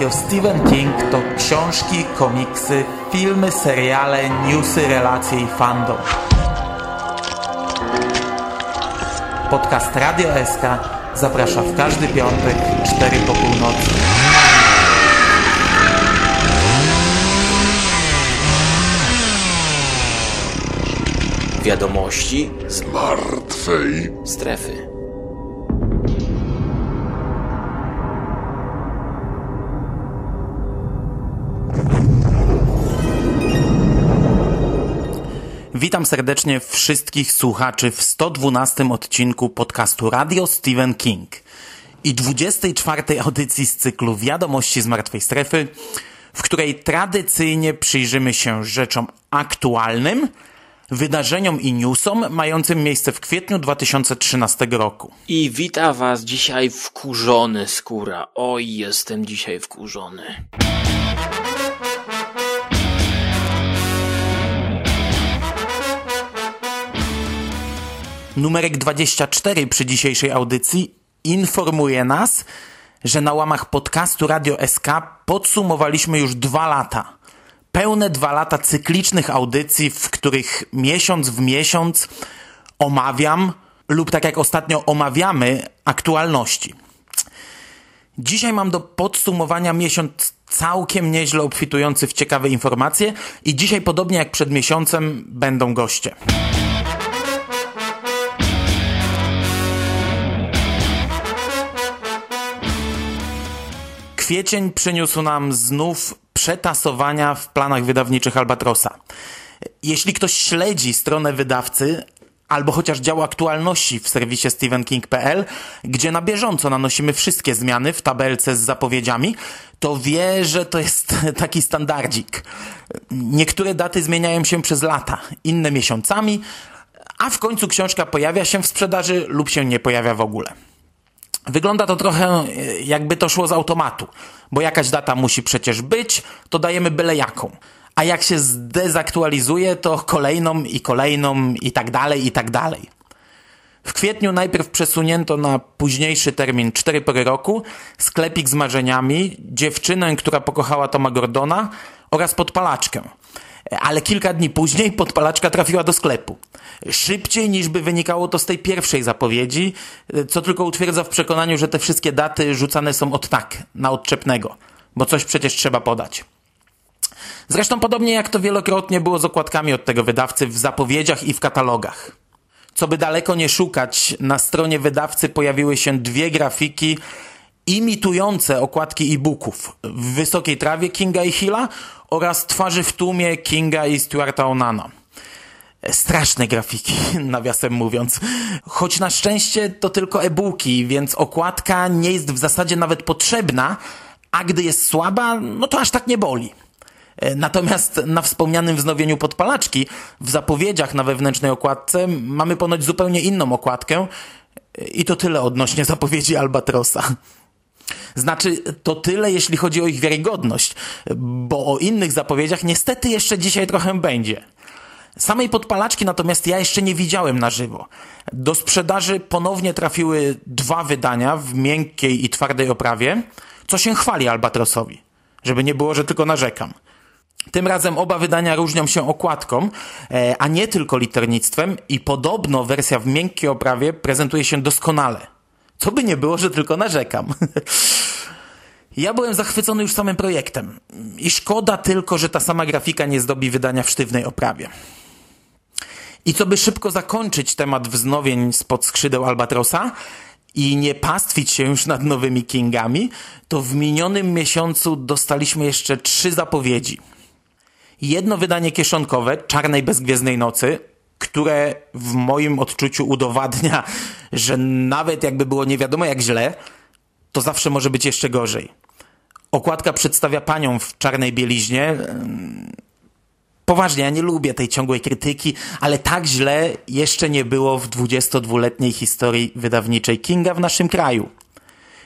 Radio Stephen King to książki, komiksy, filmy, seriale, newsy, relacje i fandom. Podcast Radio SK zaprasza w każdy piątek 4 po północy. Wiadomości z martwej strefy. Witam serdecznie wszystkich słuchaczy w 112 odcinku podcastu Radio Stephen King i 24 audycji z cyklu Wiadomości z Martwej Strefy, w której tradycyjnie przyjrzymy się rzeczom aktualnym, wydarzeniom i newsom mającym miejsce w kwietniu 2013 roku. I wita Was dzisiaj wkurzony skóra. Oj, jestem dzisiaj wkurzony. Numerek 24 przy dzisiejszej audycji informuje nas, że na łamach podcastu Radio SK podsumowaliśmy już dwa lata. Pełne dwa lata cyklicznych audycji, w których miesiąc w miesiąc omawiam lub tak jak ostatnio omawiamy aktualności. Dzisiaj mam do podsumowania miesiąc całkiem nieźle obfitujący w ciekawe informacje i dzisiaj podobnie jak przed miesiącem będą goście. Kwiecień przyniósł nam znów przetasowania w planach wydawniczych Albatrosa. Jeśli ktoś śledzi stronę wydawcy, albo chociaż dział aktualności w serwisie stevenking.pl, gdzie na bieżąco nanosimy wszystkie zmiany w tabelce z zapowiedziami, to wie, że to jest taki standardzik. Niektóre daty zmieniają się przez lata, inne miesiącami, a w końcu książka pojawia się w sprzedaży lub się nie pojawia w ogóle. Wygląda to trochę e, jakby to szło z automatu, bo jakaś data musi przecież być, to dajemy byle jaką. A jak się zdezaktualizuje, to kolejną i kolejną i tak dalej, i tak dalej. W kwietniu najpierw przesunięto na późniejszy termin 4 pory roku sklepik z marzeniami, dziewczynę, która pokochała Toma Gordona oraz podpalaczkę – ale kilka dni później podpalaczka trafiła do sklepu. Szybciej niż by wynikało to z tej pierwszej zapowiedzi, co tylko utwierdza w przekonaniu, że te wszystkie daty rzucane są od tak, na odczepnego, bo coś przecież trzeba podać. Zresztą podobnie jak to wielokrotnie było z okładkami od tego wydawcy w zapowiedziach i w katalogach. Co by daleko nie szukać, na stronie wydawcy pojawiły się dwie grafiki imitujące okładki e-booków w wysokiej trawie Kinga i Hilla oraz twarzy w tłumie Kinga i Stuarta Onana. Straszne grafiki, nawiasem mówiąc. Choć na szczęście to tylko e-booki, więc okładka nie jest w zasadzie nawet potrzebna, a gdy jest słaba, no to aż tak nie boli. Natomiast na wspomnianym wznowieniu podpalaczki, w zapowiedziach na wewnętrznej okładce mamy ponoć zupełnie inną okładkę i to tyle odnośnie zapowiedzi Albatrosa. Znaczy, to tyle, jeśli chodzi o ich wiarygodność, bo o innych zapowiedziach niestety jeszcze dzisiaj trochę będzie. Samej podpalaczki natomiast ja jeszcze nie widziałem na żywo. Do sprzedaży ponownie trafiły dwa wydania w miękkiej i twardej oprawie, co się chwali Albatrosowi. Żeby nie było, że tylko narzekam. Tym razem oba wydania różnią się okładką, e, a nie tylko liternictwem i podobno wersja w miękkiej oprawie prezentuje się doskonale. Co by nie było, że tylko narzekam. Ja byłem zachwycony już samym projektem. I szkoda tylko, że ta sama grafika nie zdobi wydania w sztywnej oprawie. I co by szybko zakończyć temat wznowień spod skrzydeł Albatrosa i nie pastwić się już nad nowymi Kingami, to w minionym miesiącu dostaliśmy jeszcze trzy zapowiedzi. Jedno wydanie kieszonkowe Czarnej Bezgwiezdnej Nocy, które w moim odczuciu udowadnia, że nawet jakby było nie wiadomo jak źle, to zawsze może być jeszcze gorzej. Okładka przedstawia panią w czarnej bieliźnie. Poważnie, ja nie lubię tej ciągłej krytyki, ale tak źle jeszcze nie było w 22-letniej historii wydawniczej Kinga w naszym kraju.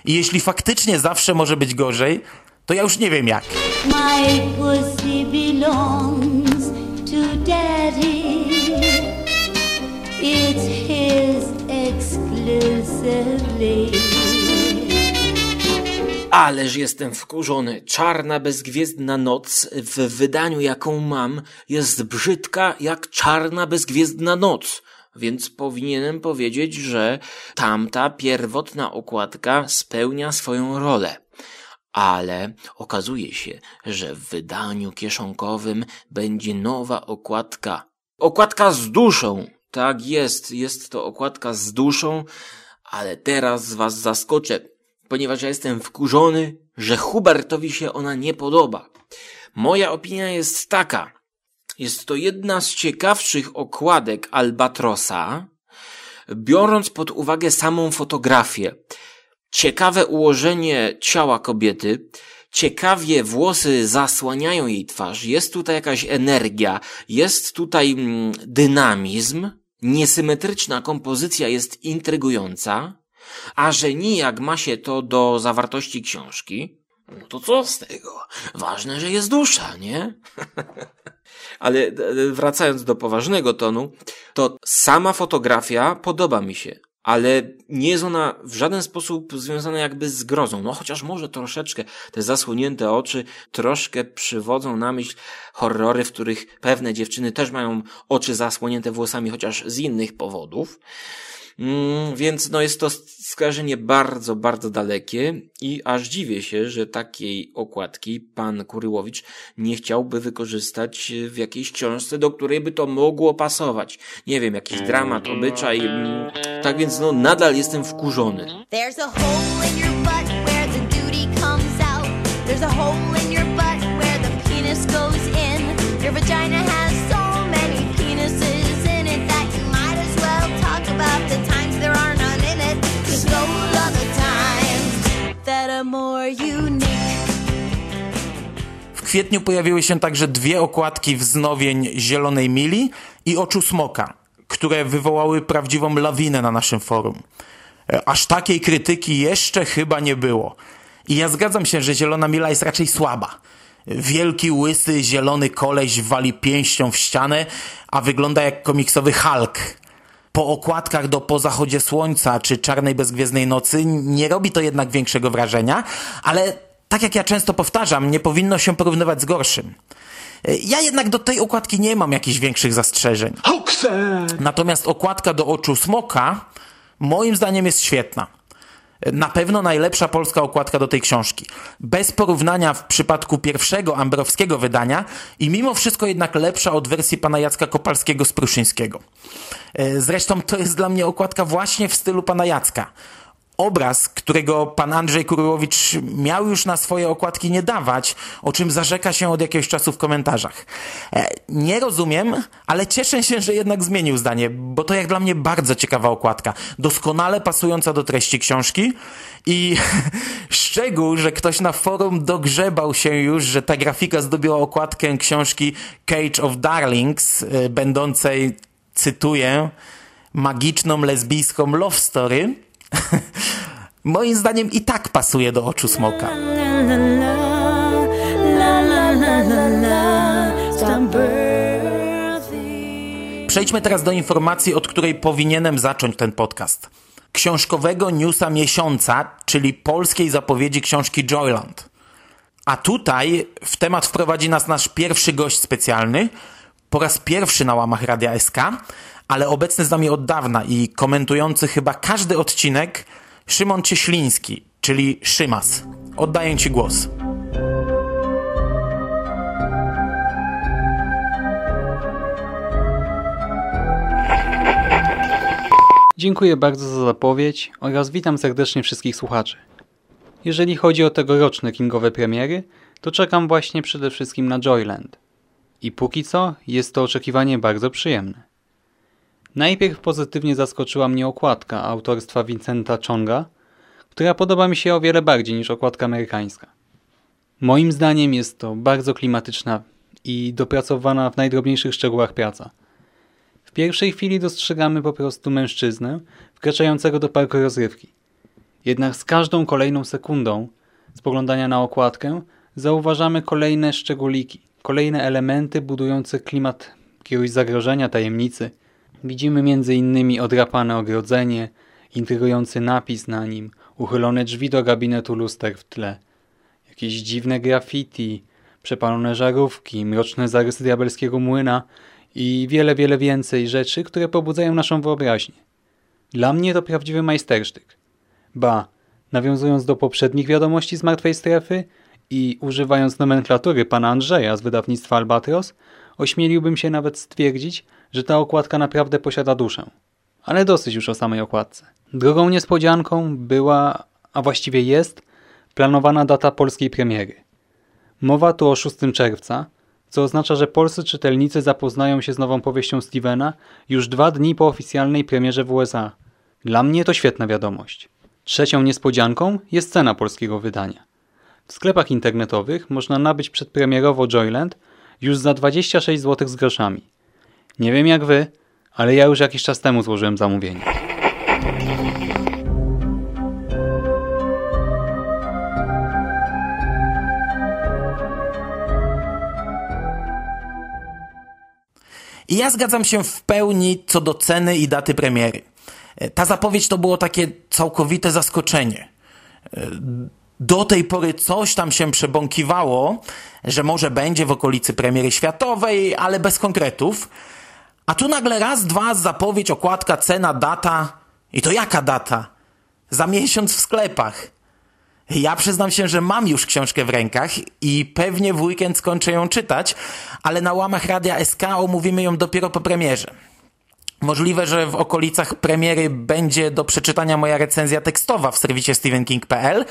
I jeśli faktycznie zawsze może być gorzej, to ja już nie wiem jak. My pussy belongs to daddy. It's his exclusively. Ależ jestem wkurzony. Czarna, bezgwiezdna noc w wydaniu, jaką mam, jest brzydka jak czarna, bezgwiezdna noc. Więc powinienem powiedzieć, że tamta pierwotna okładka spełnia swoją rolę. Ale okazuje się, że w wydaniu kieszonkowym będzie nowa okładka. Okładka z duszą. Tak jest, jest to okładka z duszą, ale teraz was zaskoczę ponieważ ja jestem wkurzony, że Hubertowi się ona nie podoba. Moja opinia jest taka. Jest to jedna z ciekawszych okładek Albatrosa, biorąc pod uwagę samą fotografię. Ciekawe ułożenie ciała kobiety, ciekawie włosy zasłaniają jej twarz, jest tutaj jakaś energia, jest tutaj mm, dynamizm, niesymetryczna kompozycja jest intrygująca, a że nijak ma się to do zawartości książki, no to co z tego? Ważne, że jest dusza, nie? Ale e, wracając do poważnego tonu, to sama fotografia podoba mi się, ale nie jest ona w żaden sposób związana jakby z grozą. No chociaż może troszeczkę te zasłonięte oczy troszkę przywodzą na myśl horrory, w których pewne dziewczyny też mają oczy zasłonięte włosami, chociaż z innych powodów. Mm, więc no jest to skojarzenie bardzo, bardzo dalekie i aż dziwię się, że takiej okładki pan Kuryłowicz nie chciałby wykorzystać w jakiejś książce, do której by to mogło pasować. Nie wiem, jakiś dramat, obyczaj. Mm, tak więc no nadal jestem wkurzony. There's a hole in your butt where the duty comes out. There's a hole in your butt where the penis goes in. Your vagina W kwietniu pojawiły się także dwie okładki wznowień Zielonej Mili i Oczu Smoka, które wywołały prawdziwą lawinę na naszym forum. E, aż takiej krytyki jeszcze chyba nie było. I ja zgadzam się, że Zielona Mila jest raczej słaba. Wielki, łysy, zielony koleś wali pięścią w ścianę, a wygląda jak komiksowy Hulk. Po okładkach do Po zachodzie słońca czy Czarnej bezgwiezdnej nocy nie robi to jednak większego wrażenia, ale tak jak ja często powtarzam, nie powinno się porównywać z gorszym. Ja jednak do tej okładki nie mam jakichś większych zastrzeżeń. Natomiast okładka do oczu smoka moim zdaniem jest świetna. Na pewno najlepsza polska okładka do tej książki. Bez porównania w przypadku pierwszego ambrowskiego wydania i mimo wszystko jednak lepsza od wersji pana Jacka Kopalskiego z Pruszyńskiego. E, zresztą to jest dla mnie okładka właśnie w stylu pana Jacka obraz, którego pan Andrzej Kurłowicz miał już na swoje okładki nie dawać, o czym zarzeka się od jakiegoś czasu w komentarzach. E, nie rozumiem, ale cieszę się, że jednak zmienił zdanie, bo to jak dla mnie bardzo ciekawa okładka, doskonale pasująca do treści książki i szczegół, że ktoś na forum dogrzebał się już, że ta grafika zdobiła okładkę książki Cage of Darlings, e, będącej, cytuję, magiczną lesbijską love story, moim zdaniem i tak pasuje do oczu smoka. Przejdźmy teraz do informacji, od której powinienem zacząć ten podcast. Książkowego newsa miesiąca, czyli polskiej zapowiedzi książki Joyland. A tutaj w temat wprowadzi nas nasz pierwszy gość specjalny, po raz pierwszy na łamach Radia SK, ale obecny z nami od dawna i komentujący chyba każdy odcinek Szymon Cieśliński, czyli Szymas. Oddaję Ci głos. Dziękuję bardzo za zapowiedź oraz witam serdecznie wszystkich słuchaczy. Jeżeli chodzi o tegoroczne kingowe premiery, to czekam właśnie przede wszystkim na Joyland. I póki co jest to oczekiwanie bardzo przyjemne. Najpierw pozytywnie zaskoczyła mnie okładka autorstwa Vincenta Chonga, która podoba mi się o wiele bardziej niż okładka amerykańska. Moim zdaniem jest to bardzo klimatyczna i dopracowana w najdrobniejszych szczegółach praca. W pierwszej chwili dostrzegamy po prostu mężczyznę wkraczającego do parku rozrywki. Jednak z każdą kolejną sekundą spoglądania na okładkę zauważamy kolejne szczególiki, kolejne elementy budujące klimat jakiegoś zagrożenia, tajemnicy – Widzimy m.in. odrapane ogrodzenie, intrygujący napis na nim, uchylone drzwi do gabinetu luster w tle, jakieś dziwne graffiti, przepalone żarówki, mroczne zarysy diabelskiego młyna i wiele, wiele więcej rzeczy, które pobudzają naszą wyobraźnię. Dla mnie to prawdziwy majstersztyk. Ba, nawiązując do poprzednich wiadomości z Martwej Strefy i używając nomenklatury pana Andrzeja z wydawnictwa Albatros, ośmieliłbym się nawet stwierdzić, że ta okładka naprawdę posiada duszę. Ale dosyć już o samej okładce. Drugą niespodzianką była, a właściwie jest, planowana data polskiej premiery. Mowa tu o 6 czerwca, co oznacza, że polscy czytelnicy zapoznają się z nową powieścią Stevena już dwa dni po oficjalnej premierze w USA. Dla mnie to świetna wiadomość. Trzecią niespodzianką jest cena polskiego wydania. W sklepach internetowych można nabyć przedpremierowo Joyland już za 26 zł z groszami. Nie wiem jak wy, ale ja już jakiś czas temu złożyłem zamówienie. I ja zgadzam się w pełni co do ceny i daty premiery. Ta zapowiedź to było takie całkowite zaskoczenie. Do tej pory coś tam się przebąkiwało, że może będzie w okolicy premiery światowej, ale bez konkretów. A tu nagle raz, dwa, zapowiedź, okładka, cena, data. I to jaka data? Za miesiąc w sklepach. Ja przyznam się, że mam już książkę w rękach i pewnie w weekend skończę ją czytać, ale na łamach Radia SK omówimy ją dopiero po premierze. Możliwe, że w okolicach premiery będzie do przeczytania moja recenzja tekstowa w serwisie stevenking.pl,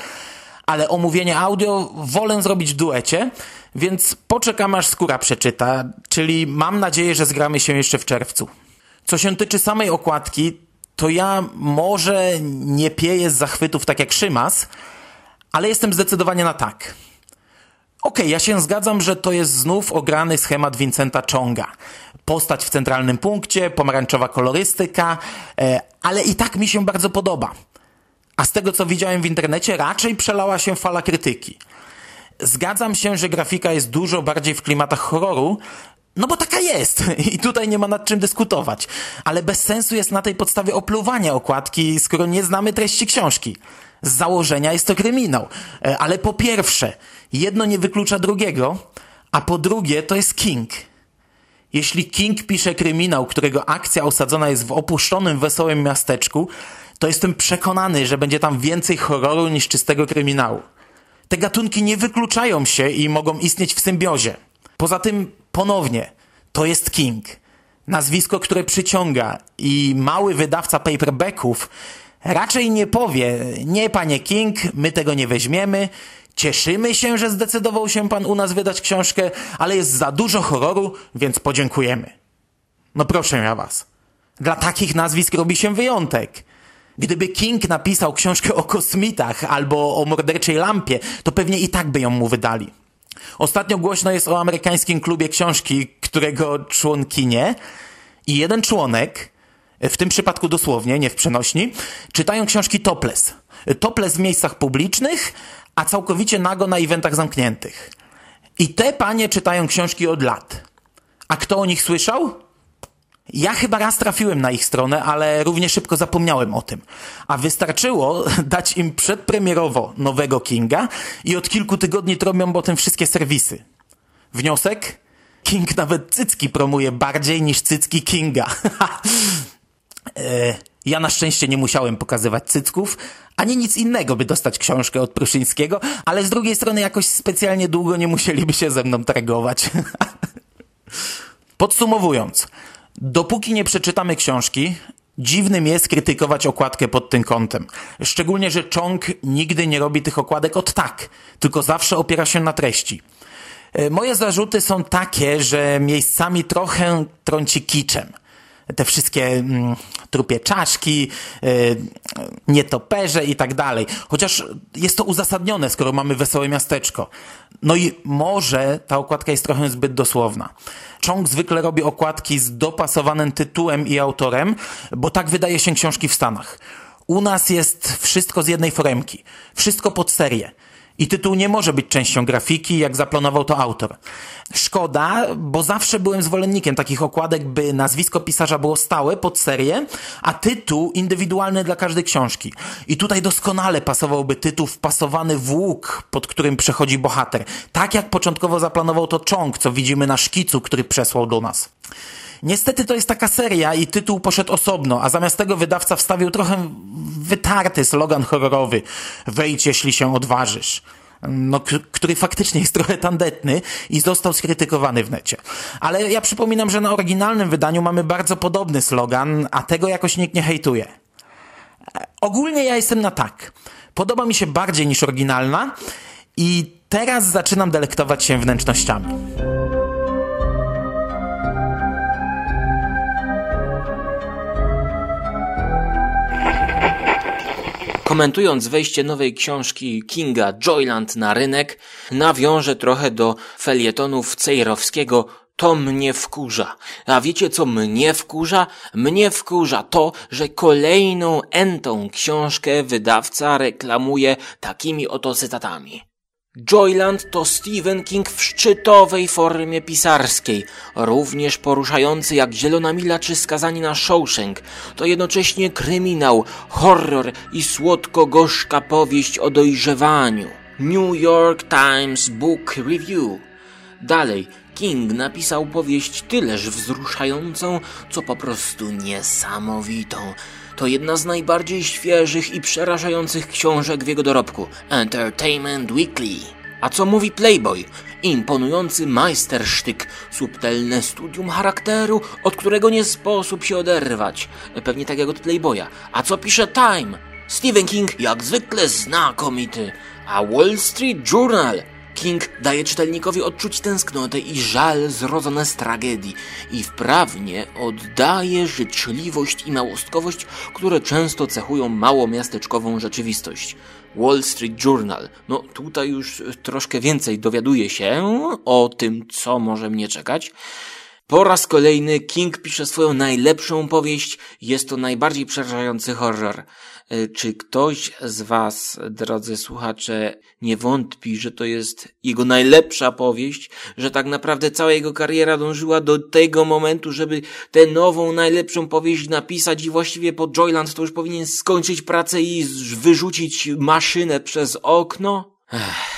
ale omówienie audio wolę zrobić w duecie, więc poczekam aż skóra przeczyta, czyli mam nadzieję, że zgramy się jeszcze w czerwcu. Co się tyczy samej okładki, to ja może nie pieję z zachwytów tak jak Szymas, ale jestem zdecydowanie na tak. Okej, okay, ja się zgadzam, że to jest znów ograny schemat Vincenta Chonga. Postać w centralnym punkcie, pomarańczowa kolorystyka, e, ale i tak mi się bardzo podoba. A z tego co widziałem w internecie, raczej przelała się fala krytyki. Zgadzam się, że grafika jest dużo bardziej w klimatach horroru, no bo taka jest i tutaj nie ma nad czym dyskutować. Ale bez sensu jest na tej podstawie opluwania okładki, skoro nie znamy treści książki. Z założenia jest to kryminał. E, ale po pierwsze, jedno nie wyklucza drugiego, a po drugie to jest King. Jeśli King pisze kryminał, którego akcja osadzona jest w opuszczonym, wesołym miasteczku, to jestem przekonany, że będzie tam więcej horroru niż czystego kryminału. Te gatunki nie wykluczają się i mogą istnieć w symbiozie. Poza tym, ponownie, to jest King. Nazwisko, które przyciąga i mały wydawca paperbacków raczej nie powie, nie panie King, my tego nie weźmiemy, cieszymy się, że zdecydował się pan u nas wydać książkę, ale jest za dużo horroru, więc podziękujemy. No proszę ja was. Dla takich nazwisk robi się wyjątek. Gdyby King napisał książkę o kosmitach albo o morderczej lampie, to pewnie i tak by ją mu wydali. Ostatnio głośno jest o amerykańskim klubie książki, którego członkinie i jeden członek, w tym przypadku dosłownie, nie w przenośni, czytają książki topless. Topless w miejscach publicznych, a całkowicie nago na eventach zamkniętych. I te panie czytają książki od lat. A kto o nich słyszał? Ja chyba raz trafiłem na ich stronę, ale równie szybko zapomniałem o tym. A wystarczyło dać im przedpremierowo nowego Kinga i od kilku tygodni trobią o tym wszystkie serwisy. Wniosek? King nawet cycki promuje bardziej niż cycki Kinga. e, ja na szczęście nie musiałem pokazywać cycków, ani nic innego, by dostać książkę od Pruszyńskiego, ale z drugiej strony jakoś specjalnie długo nie musieliby się ze mną targować. Podsumowując, Dopóki nie przeczytamy książki, dziwnym jest krytykować okładkę pod tym kątem. Szczególnie, że Chong nigdy nie robi tych okładek od tak, tylko zawsze opiera się na treści. E, moje zarzuty są takie, że miejscami trochę trąci kiczem te wszystkie mm, trupie czaszki, y, nietoperze i tak dalej. Chociaż jest to uzasadnione, skoro mamy wesołe miasteczko. No i może ta okładka jest trochę zbyt dosłowna. Chong zwykle robi okładki z dopasowanym tytułem i autorem, bo tak wydaje się książki w Stanach. U nas jest wszystko z jednej foremki. Wszystko pod serię. I tytuł nie może być częścią grafiki, jak zaplanował to autor. Szkoda, bo zawsze byłem zwolennikiem takich okładek, by nazwisko pisarza było stałe pod serię, a tytuł indywidualny dla każdej książki. I tutaj doskonale pasowałby tytuł wpasowany w łuk, pod którym przechodzi bohater. Tak jak początkowo zaplanował to Chong, co widzimy na szkicu, który przesłał do nas. Niestety to jest taka seria i tytuł poszedł osobno, a zamiast tego wydawca wstawił trochę wytarty slogan horrorowy Wejdź, jeśli się odważysz. No, który faktycznie jest trochę tandetny i został skrytykowany w necie. Ale ja przypominam, że na oryginalnym wydaniu mamy bardzo podobny slogan, a tego jakoś nikt nie hejtuje. Ogólnie ja jestem na tak. Podoba mi się bardziej niż oryginalna i teraz zaczynam delektować się wnętrznościami. Komentując wejście nowej książki Kinga Joyland na rynek, nawiążę trochę do felietonów Cejrowskiego to mnie wkurza. A wiecie co mnie wkurza? Mnie wkurza to, że kolejną entą książkę wydawca reklamuje takimi oto cytatami. Joyland to Stephen King w szczytowej formie pisarskiej, również poruszający jak Zielona Mila czy Skazani na Shawshank. To jednocześnie kryminał, horror i słodko-gorzka powieść o dojrzewaniu. New York Times Book Review. Dalej, King napisał powieść tyleż wzruszającą, co po prostu niesamowitą. To jedna z najbardziej świeżych i przerażających książek w jego dorobku. Entertainment Weekly. A co mówi Playboy? Imponujący majstersztyk, subtelne studium charakteru, od którego nie sposób się oderwać. Pewnie tak jak od Playboya. A co pisze Time? Stephen King jak zwykle znakomity. A Wall Street Journal King daje czytelnikowi odczuć tęsknotę i żal zrodzone z tragedii i wprawnie oddaje życzliwość i małostkowość, które często cechują małomiasteczkową rzeczywistość. Wall Street Journal. No tutaj już troszkę więcej dowiaduje się o tym, co może mnie czekać. Po raz kolejny King pisze swoją najlepszą powieść. Jest to najbardziej przerażający horror. E, czy ktoś z Was, drodzy słuchacze, nie wątpi, że to jest jego najlepsza powieść, że tak naprawdę cała jego kariera dążyła do tego momentu, żeby tę nową, najlepszą powieść napisać i właściwie po Joyland to już powinien skończyć pracę i wyrzucić maszynę przez okno? Ech.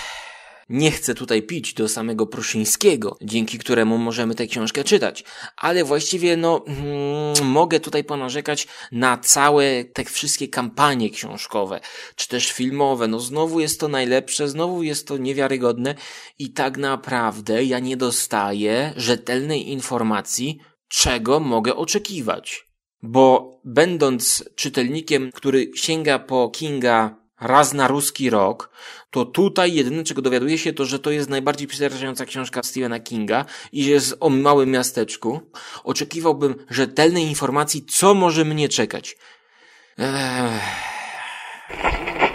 Nie chcę tutaj pić do samego Pruszyńskiego, dzięki któremu możemy tę książkę czytać, ale właściwie no mm, mogę tutaj ponarzekać na całe te wszystkie kampanie książkowe, czy też filmowe. No znowu jest to najlepsze, znowu jest to niewiarygodne i tak naprawdę ja nie dostaję rzetelnej informacji, czego mogę oczekiwać. Bo będąc czytelnikiem, który sięga po Kinga raz na ruski rok, to tutaj jedyne, czego dowiaduje się, to, że to jest najbardziej przerażająca książka Stephena Kinga i jest o małym miasteczku. Oczekiwałbym rzetelnej informacji, co może mnie czekać. Ech.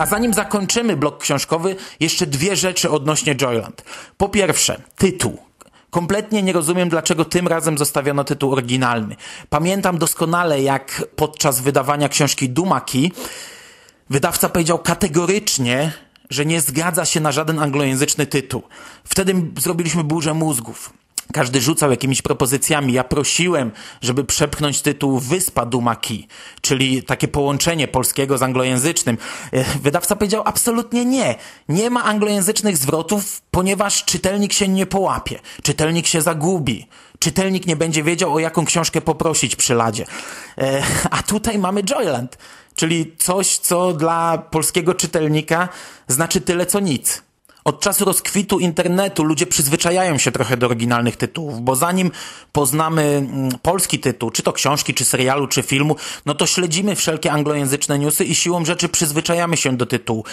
A zanim zakończymy blok książkowy, jeszcze dwie rzeczy odnośnie Joyland. Po pierwsze, tytuł. Kompletnie nie rozumiem, dlaczego tym razem zostawiono tytuł oryginalny. Pamiętam doskonale, jak podczas wydawania książki Dumaki wydawca powiedział kategorycznie, że nie zgadza się na żaden anglojęzyczny tytuł. Wtedy zrobiliśmy burzę mózgów. Każdy rzucał jakimiś propozycjami. Ja prosiłem, żeby przepchnąć tytuł Wyspa Dumaki, czyli takie połączenie polskiego z anglojęzycznym. E, wydawca powiedział absolutnie nie. Nie ma anglojęzycznych zwrotów, ponieważ czytelnik się nie połapie. Czytelnik się zagubi. Czytelnik nie będzie wiedział, o jaką książkę poprosić przy ladzie. E, a tutaj mamy Joyland, czyli coś, co dla polskiego czytelnika znaczy tyle, co nic. Od czasu rozkwitu internetu ludzie przyzwyczajają się trochę do oryginalnych tytułów, bo zanim poznamy mm, polski tytuł, czy to książki, czy serialu, czy filmu, no to śledzimy wszelkie anglojęzyczne newsy i siłą rzeczy przyzwyczajamy się do tytułu.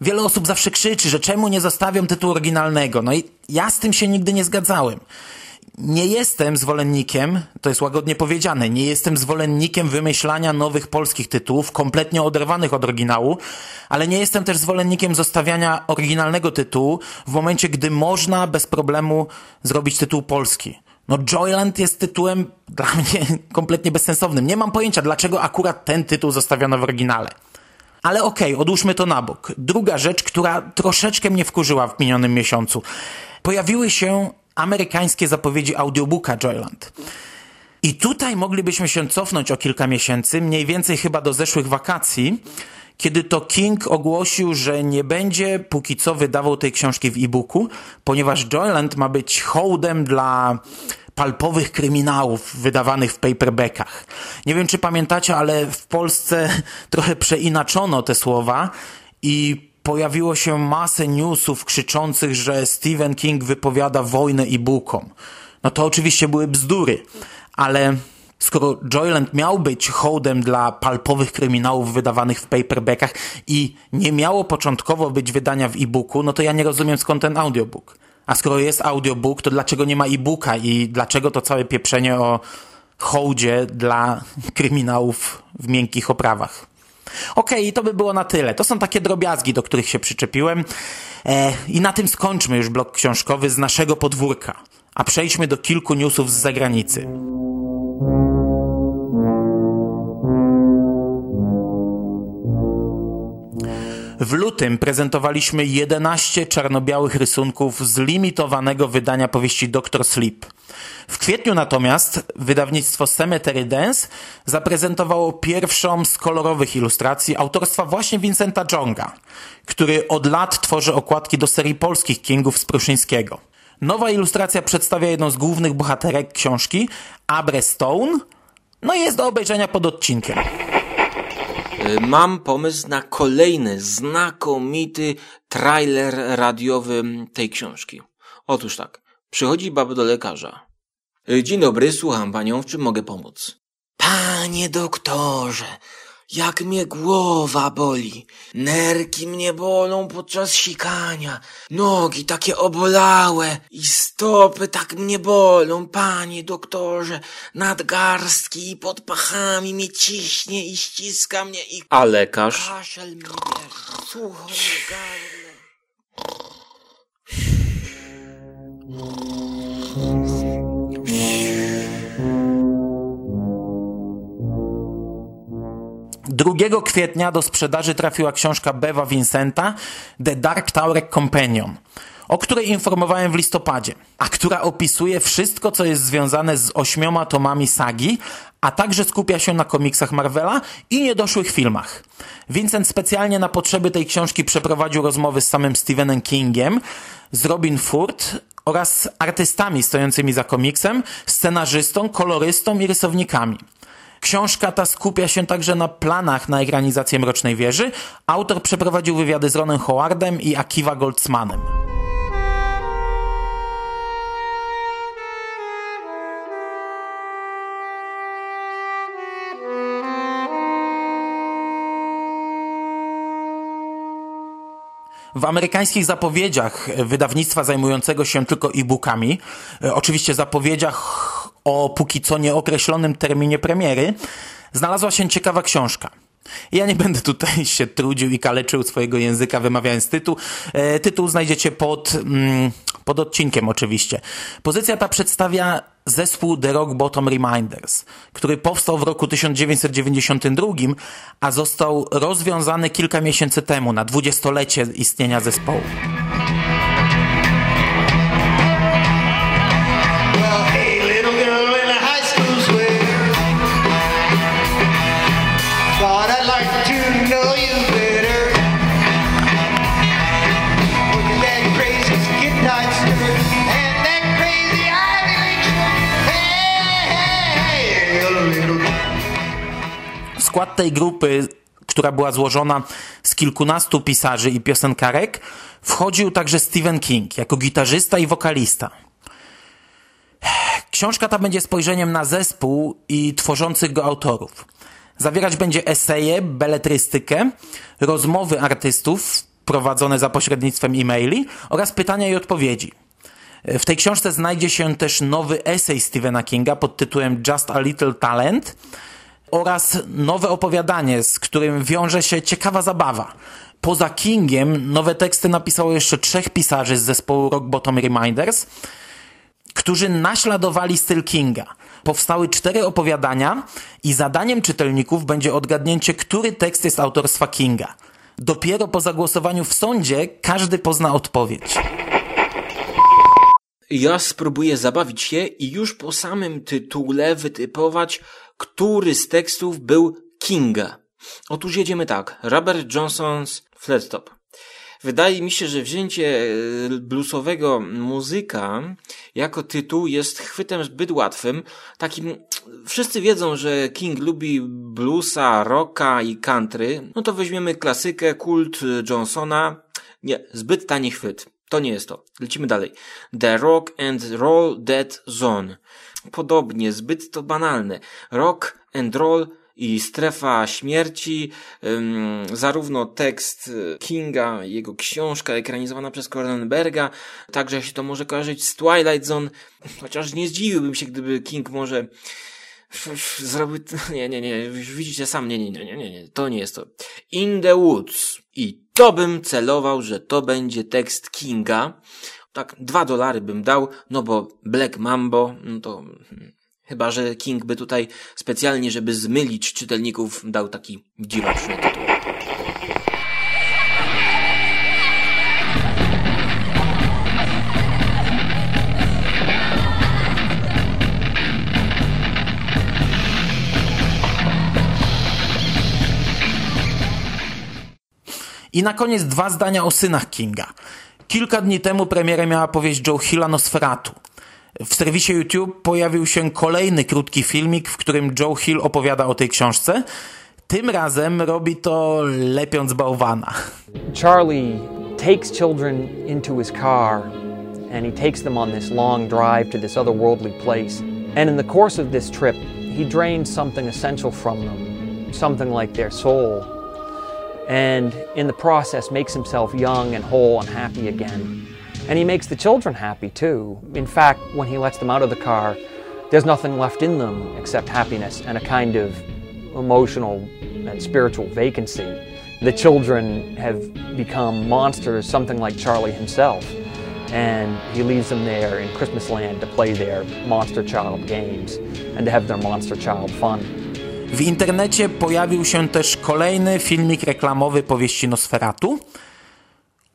Wiele osób zawsze krzyczy, że czemu nie zostawiam tytułu oryginalnego? No i ja z tym się nigdy nie zgadzałem nie jestem zwolennikiem, to jest łagodnie powiedziane, nie jestem zwolennikiem wymyślania nowych polskich tytułów, kompletnie oderwanych od oryginału, ale nie jestem też zwolennikiem zostawiania oryginalnego tytułu w momencie, gdy można bez problemu zrobić tytuł polski. No Joyland jest tytułem dla mnie kompletnie bezsensownym. Nie mam pojęcia, dlaczego akurat ten tytuł zostawiono w oryginale. Ale okej, okay, odłóżmy to na bok. Druga rzecz, która troszeczkę mnie wkurzyła w minionym miesiącu. Pojawiły się amerykańskie zapowiedzi audiobooka Joyland. I tutaj moglibyśmy się cofnąć o kilka miesięcy, mniej więcej chyba do zeszłych wakacji, kiedy to King ogłosił, że nie będzie póki co wydawał tej książki w e-booku, ponieważ Joyland ma być hołdem dla palpowych kryminałów wydawanych w paperbackach. Nie wiem, czy pamiętacie, ale w Polsce trochę przeinaczono te słowa i pojawiło się masę newsów krzyczących, że Stephen King wypowiada wojnę e-bookom. No to oczywiście były bzdury, ale skoro Joyland miał być hołdem dla palpowych kryminałów wydawanych w paperbackach i nie miało początkowo być wydania w e-booku, no to ja nie rozumiem skąd ten audiobook. A skoro jest audiobook, to dlaczego nie ma e-booka i dlaczego to całe pieprzenie o hołdzie dla kryminałów w miękkich oprawach? Okej, okay, to by było na tyle. To są takie drobiazgi, do których się przyczepiłem. E, I na tym skończmy już blok książkowy z naszego podwórka. A przejdźmy do kilku newsów z zagranicy. W lutym prezentowaliśmy 11 czarno-białych rysunków z limitowanego wydania powieści Dr. Sleep. W kwietniu natomiast wydawnictwo Cemetery Dance zaprezentowało pierwszą z kolorowych ilustracji autorstwa właśnie Vincenta Jonga, który od lat tworzy okładki do serii polskich Kingów z Pruszyńskiego. Nowa ilustracja przedstawia jedną z głównych bohaterek książki, Abre Stone, no i jest do obejrzenia pod odcinkiem. Y, mam pomysł na kolejny znakomity trailer radiowy tej książki. Otóż tak, przychodzi baba do lekarza. Y, dzień dobry, słucham panią, w czym mogę pomóc? Panie doktorze, jak mnie głowa boli, nerki mnie bolą podczas sikania, nogi takie obolałe i stopy tak mnie bolą, panie doktorze, nadgarstki i pod pachami mnie ciśnie i ściska mnie i... A lekarz? Kaszel bierze, sucho mi gardle. Drugiego kwietnia do sprzedaży trafiła książka Bewa Vincenta The Dark Tower Companion, o której informowałem w listopadzie, a która opisuje wszystko, co jest związane z ośmioma tomami sagi, a także skupia się na komiksach Marvela i niedoszłych filmach. Vincent specjalnie na potrzeby tej książki przeprowadził rozmowy z samym Stephenem Kingiem, z Robin Ford oraz artystami stojącymi za komiksem, scenarzystą, kolorystą i rysownikami. Książka ta skupia się także na planach na ekranizację Mrocznej Wieży. Autor przeprowadził wywiady z Ronem Howardem i Akiva Goldsmanem. W amerykańskich zapowiedziach wydawnictwa zajmującego się tylko e-bookami, e, oczywiście zapowiedziach o póki co nieokreślonym terminie premiery, znalazła się ciekawa książka. Ja nie będę tutaj się trudził i kaleczył swojego języka wymawiając tytuł. E, tytuł znajdziecie pod, mm, pod odcinkiem oczywiście. Pozycja ta przedstawia zespół The Rock Bottom Reminders, który powstał w roku 1992, a został rozwiązany kilka miesięcy temu na dwudziestolecie istnienia zespołu. Skład tej grupy, która była złożona z kilkunastu pisarzy i piosenkarek, wchodził także Stephen King jako gitarzysta i wokalista. Książka ta będzie spojrzeniem na zespół i tworzących go autorów. Zawierać będzie eseje, beletrystykę, rozmowy artystów prowadzone za pośrednictwem e-maili oraz pytania i odpowiedzi. W tej książce znajdzie się też nowy esej Stephena Kinga pod tytułem Just a Little Talent, oraz nowe opowiadanie, z którym wiąże się ciekawa zabawa. Poza Kingiem nowe teksty napisało jeszcze trzech pisarzy z zespołu Rock Bottom Reminders, którzy naśladowali styl Kinga. Powstały cztery opowiadania i zadaniem czytelników będzie odgadnięcie, który tekst jest autorstwa Kinga. Dopiero po zagłosowaniu w sądzie każdy pozna odpowiedź. Ja spróbuję zabawić się i już po samym tytule wytypować, który z tekstów był Kinga. Otóż jedziemy tak. Robert Johnson's Flat Top. Wydaje mi się, że wzięcie e, bluesowego muzyka jako tytuł jest chwytem zbyt łatwym. Takim, wszyscy wiedzą, że King lubi bluesa, rocka i country. No to weźmiemy klasykę, kult Johnsona. Nie, zbyt tani chwyt. To nie jest to. Lecimy dalej. The Rock and Roll Dead Zone. Podobnie, zbyt to banalne. Rock and Roll i Strefa Śmierci, zarówno tekst Kinga, jego książka ekranizowana przez Cronenberga, także się to może kojarzyć z Twilight Zone, chociaż nie zdziwiłbym się, gdyby King może zrobił, nie, nie, nie, widzicie sam, nie, nie, nie, nie, nie, to nie jest to. In the Woods. I to bym celował, że to będzie tekst Kinga. Tak, dwa dolary bym dał, no bo Black Mambo, no to hmm, Chyba, że King by tutaj specjalnie, żeby zmylić czytelników, dał taki dziwaczny tytuł. I na koniec dwa zdania o synach Kinga. Kilka dni temu premierę miała powieść Joe Hilla Nosferatu. W serwisie YouTube pojawił się kolejny krótki filmik, w którym Joe Hill opowiada o tej książce. Tym razem robi to lepiąc bałwana. Charlie takes children into his car and he takes them on this long drive to this otherworldly place. And in the course of this trip, he drains something essential from them, something like their soul. And in the process makes himself young and whole and happy again. And he makes the children happy too. In fact, when he lets them out of the car, there's nothing left in them except happiness and a kind of emotional and spiritual vacancy. The children have become monsters, something like Charlie himself. And he leaves them there in Christmas land to play their Monster Child games and to have their Monster Child fun. W internecie pojawił się też kolejny filmik reklamowy powieści Nosferatu,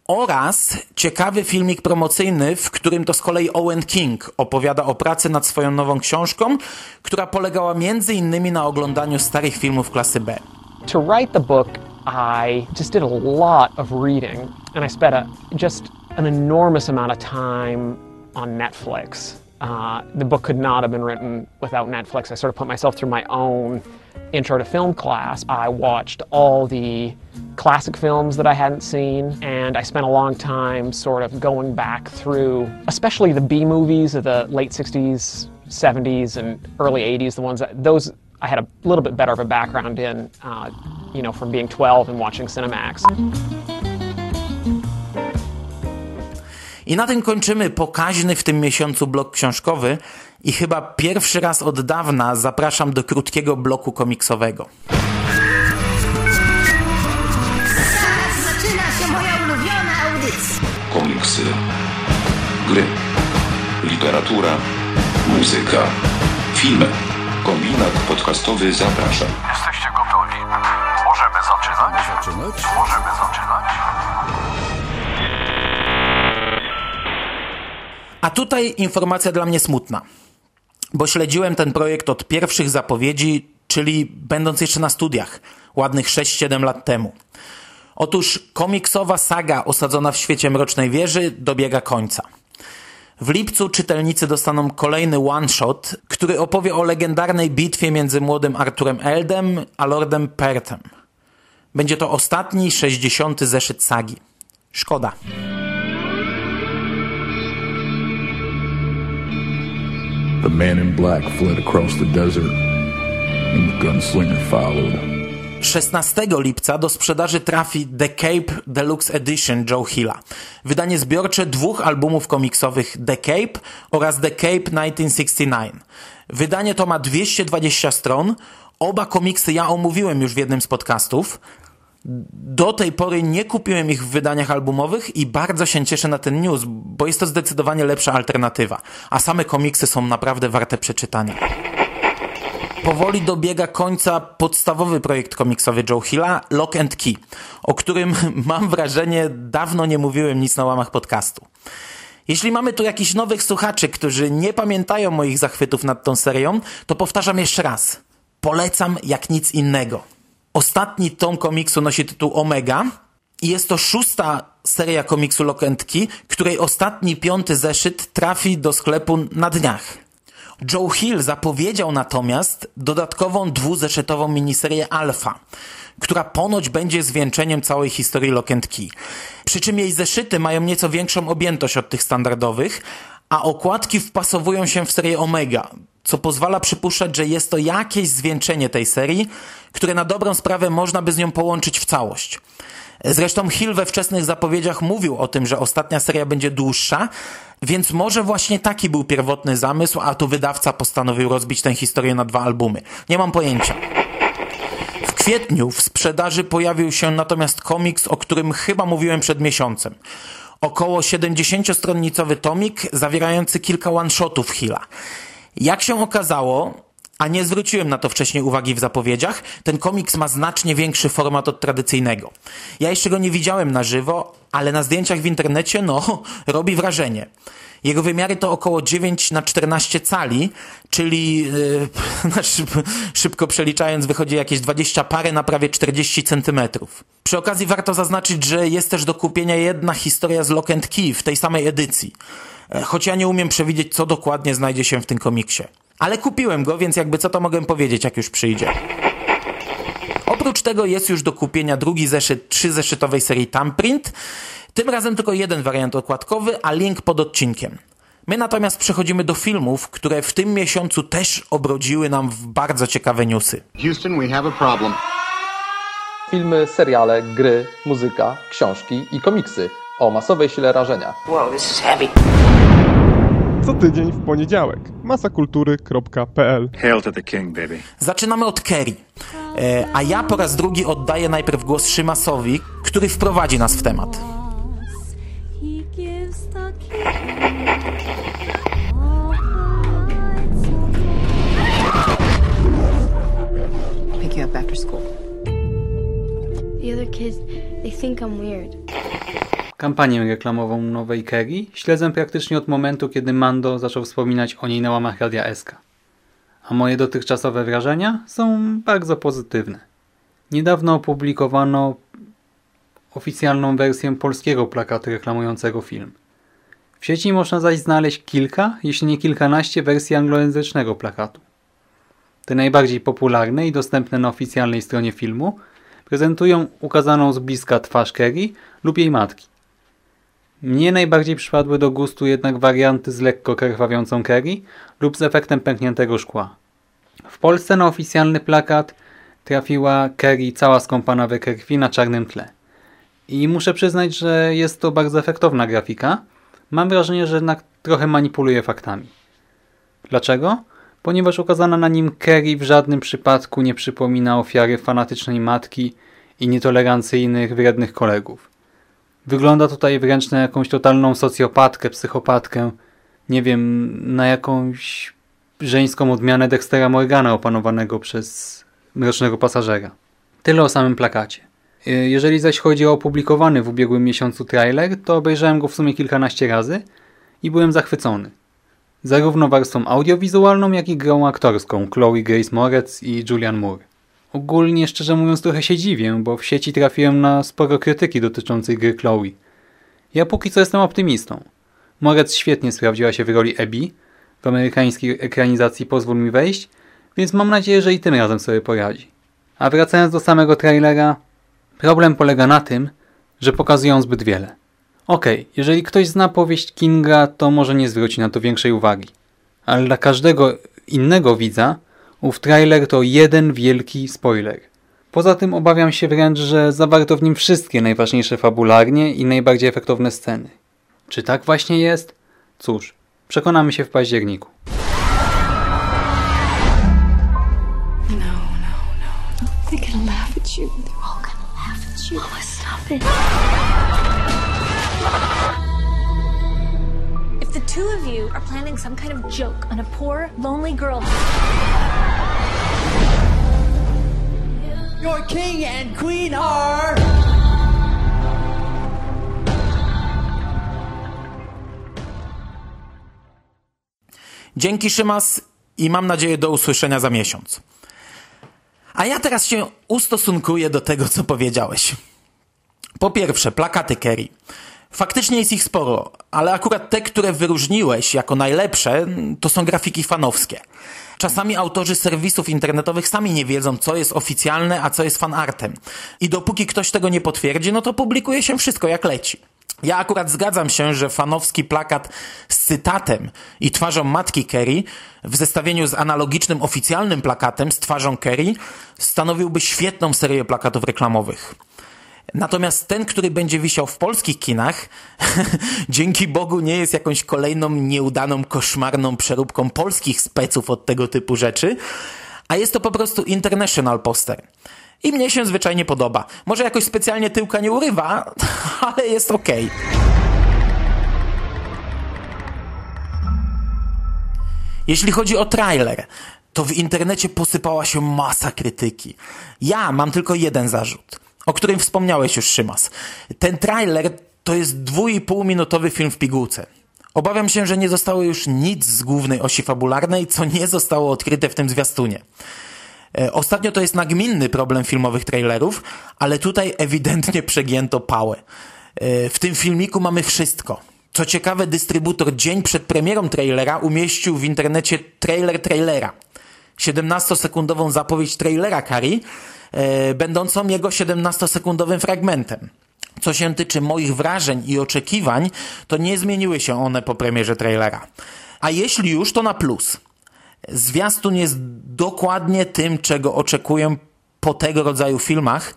oraz ciekawy filmik promocyjny, w którym to z kolei Owen King opowiada o pracy nad swoją nową książką, która polegała między innymi na oglądaniu starych filmów klasy B. To write the book, I just did a lot of reading and I spent a, just an enormous amount of time on Netflix. Uh, the book could not have been written without Netflix. I sort of put myself through my own intro to film class. I watched all the classic films that I hadn't seen, and I spent a long time sort of going back through, especially the B movies of the late 60s, 70s, and early 80s, the ones that those I had a little bit better of a background in, uh, you know, from being 12 and watching Cinemax. I na tym kończymy pokaźny w tym miesiącu blok książkowy i chyba pierwszy raz od dawna zapraszam do krótkiego bloku komiksowego. Teraz zaczyna się moja ulubiona audycja. Komiksy, gry, literatura, muzyka, filmy. Kombinat podcastowy zaprasza. Jesteście gotowi? Możemy zaczynać. Możemy zaczynać. A tutaj informacja dla mnie smutna, bo śledziłem ten projekt od pierwszych zapowiedzi, czyli będąc jeszcze na studiach, ładnych 6-7 lat temu. Otóż komiksowa saga osadzona w świecie Mrocznej Wieży dobiega końca. W lipcu czytelnicy dostaną kolejny one-shot, który opowie o legendarnej bitwie między młodym Arturem Eldem a Lordem Pertem. Będzie to ostatni, 60. zeszyt sagi. Szkoda. The man in black fled across the desert, and the gunslinger followed. 16 lipca do sprzedaży trafi The Cape Deluxe Edition Joe Hilla. Wydanie zbiorcze dwóch albumów komiksowych The Cape oraz The Cape 1969. Wydanie to ma 220 stron. Oba komiksy ja omówiłem już w jednym z podcastów. Do tej pory nie kupiłem ich w wydaniach albumowych i bardzo się cieszę na ten news, bo jest to zdecydowanie lepsza alternatywa, a same komiksy są naprawdę warte przeczytania. Powoli dobiega końca podstawowy projekt komiksowy Joe Hilla, Lock and Key, o którym mam wrażenie dawno nie mówiłem nic na łamach podcastu. Jeśli mamy tu jakichś nowych słuchaczy, którzy nie pamiętają moich zachwytów nad tą serią, to powtarzam jeszcze raz. Polecam jak nic innego. Ostatni tom komiksu nosi tytuł Omega i jest to szósta seria komiksu Key, której ostatni piąty zeszyt trafi do sklepu na dniach. Joe Hill zapowiedział natomiast dodatkową dwuzeszytową miniserię Alpha, która ponoć będzie zwieńczeniem całej historii Key. Przy czym jej zeszyty mają nieco większą objętość od tych standardowych, a okładki wpasowują się w serię Omega, co pozwala przypuszczać, że jest to jakieś zwieńczenie tej serii, które na dobrą sprawę można by z nią połączyć w całość. Zresztą Hill we wczesnych zapowiedziach mówił o tym, że ostatnia seria będzie dłuższa, więc może właśnie taki był pierwotny zamysł, a tu wydawca postanowił rozbić tę historię na dwa albumy. Nie mam pojęcia. W kwietniu w sprzedaży pojawił się natomiast komiks, o którym chyba mówiłem przed miesiącem. Około 70-stronnicowy tomik zawierający kilka one-shotów Hilla. Jak się okazało, a nie zwróciłem na to wcześniej uwagi w zapowiedziach, ten komiks ma znacznie większy format od tradycyjnego. Ja jeszcze go nie widziałem na żywo, ale na zdjęciach w internecie, no, robi wrażenie. Jego wymiary to około 9 na 14 cali, czyli yy, szybko przeliczając wychodzi jakieś 20 parę na prawie 40 centymetrów. Przy okazji warto zaznaczyć, że jest też do kupienia jedna historia z Lock and Key w tej samej edycji. E, choć ja nie umiem przewidzieć, co dokładnie znajdzie się w tym komiksie. Ale kupiłem go, więc jakby co to mogę powiedzieć, jak już przyjdzie. Oprócz tego jest już do kupienia drugi zeszyt trzyzeszytowej serii Tamprint. Tym razem tylko jeden wariant okładkowy, a link pod odcinkiem. My natomiast przechodzimy do filmów, które w tym miesiącu też obrodziły nam w bardzo ciekawe newsy. Houston, we have a problem. Filmy, seriale, gry, muzyka, książki i komiksy o masowej sile rażenia. Wow, this is heavy. Co tydzień w poniedziałek. masakultury.pl Hail to the king, baby. Zaczynamy od Kerry. E, a ja po raz drugi oddaję najpierw głos Szymasowi, który wprowadzi nas w temat. Pick you up after school. The other kids, they think I'm weird. Kampanię reklamową nowej Kerry śledzę praktycznie od momentu, kiedy Mando zaczął wspominać o niej na łamach Radia SK. A moje dotychczasowe wrażenia są bardzo pozytywne. Niedawno opublikowano oficjalną wersję polskiego plakatu reklamującego film. W sieci można zaś znaleźć kilka, jeśli nie kilkanaście wersji anglojęzycznego plakatu. Te najbardziej popularne i dostępne na oficjalnej stronie filmu prezentują ukazaną z bliska twarz Kerry lub jej matki. Mnie najbardziej przypadły do gustu jednak warianty z lekko krwawiącą Kerry lub z efektem pękniętego szkła. W Polsce na oficjalny plakat trafiła Kerry cała skąpana we krwi na czarnym tle. I muszę przyznać, że jest to bardzo efektowna grafika. Mam wrażenie, że jednak trochę manipuluje faktami. Dlaczego? Ponieważ ukazana na nim Kerry w żadnym przypadku nie przypomina ofiary fanatycznej matki i nietolerancyjnych, wrednych kolegów. Wygląda tutaj wręcz na jakąś totalną socjopatkę, psychopatkę, nie wiem, na jakąś żeńską odmianę Dextera Morgana opanowanego przez mrocznego pasażera. Tyle o samym plakacie. Jeżeli zaś chodzi o opublikowany w ubiegłym miesiącu trailer, to obejrzałem go w sumie kilkanaście razy i byłem zachwycony. Zarówno warstwą audiowizualną, jak i grą aktorską Chloe Grace Moretz i Julian Moore. Ogólnie, szczerze mówiąc, trochę się dziwię, bo w sieci trafiłem na sporo krytyki dotyczącej gry Chloe. Ja póki co jestem optymistą. Moretz świetnie sprawdziła się w roli Abby w amerykańskiej ekranizacji Pozwól mi wejść, więc mam nadzieję, że i tym razem sobie poradzi. A wracając do samego trailera, problem polega na tym, że pokazują zbyt wiele. Okej, okay, jeżeli ktoś zna powieść Kinga, to może nie zwróci na to większej uwagi. Ale dla każdego innego widza ów trailer to jeden wielki spoiler. Poza tym obawiam się wręcz, że zawarto w nim wszystkie najważniejsze fabularnie i najbardziej efektowne sceny. Czy tak właśnie jest? Cóż, przekonamy się w październiku. No, no, no. You. You. Stop it. If the two of you are planning some kind of joke on a poor, lonely girl. Your king and queen are. Dzięki Szymas i mam nadzieję do usłyszenia za miesiąc. A ja teraz się ustosunkuję do tego, co powiedziałeś. Po pierwsze, plakaty Kerry. Faktycznie jest ich sporo, ale akurat te, które wyróżniłeś jako najlepsze, to są grafiki fanowskie. Czasami autorzy serwisów internetowych sami nie wiedzą, co jest oficjalne, a co jest fanartem. I dopóki ktoś tego nie potwierdzi, no to publikuje się wszystko jak leci. Ja akurat zgadzam się, że fanowski plakat z cytatem i twarzą matki Kerry w zestawieniu z analogicznym oficjalnym plakatem z twarzą Kerry stanowiłby świetną serię plakatów reklamowych. Natomiast ten, który będzie wisiał w polskich kinach, dzięki Bogu nie jest jakąś kolejną nieudaną, koszmarną przeróbką polskich speców od tego typu rzeczy, a jest to po prostu international poster. I mnie się zwyczajnie podoba. Może jakoś specjalnie tyłka nie urywa, ale jest. Okay. Jeśli chodzi o trailer, to w internecie posypała się masa krytyki. Ja mam tylko jeden zarzut, o którym wspomniałeś już, Szymas. Ten trailer to jest dwój minutowy film w pigułce. Obawiam się, że nie zostało już nic z głównej osi fabularnej, co nie zostało odkryte w tym zwiastunie. E, ostatnio to jest nagminny problem filmowych trailerów, ale tutaj ewidentnie przegięto pałę. E, w tym filmiku mamy wszystko. Co ciekawe, dystrybutor dzień przed premierą trailera umieścił w internecie trailer trailera. 17-sekundową zapowiedź trailera Kari, e, będącą jego 17-sekundowym fragmentem. Co się tyczy moich wrażeń i oczekiwań, to nie zmieniły się one po premierze trailera. A jeśli już, to na plus. Zwiastun jest dokładnie tym, czego oczekuję po tego rodzaju filmach.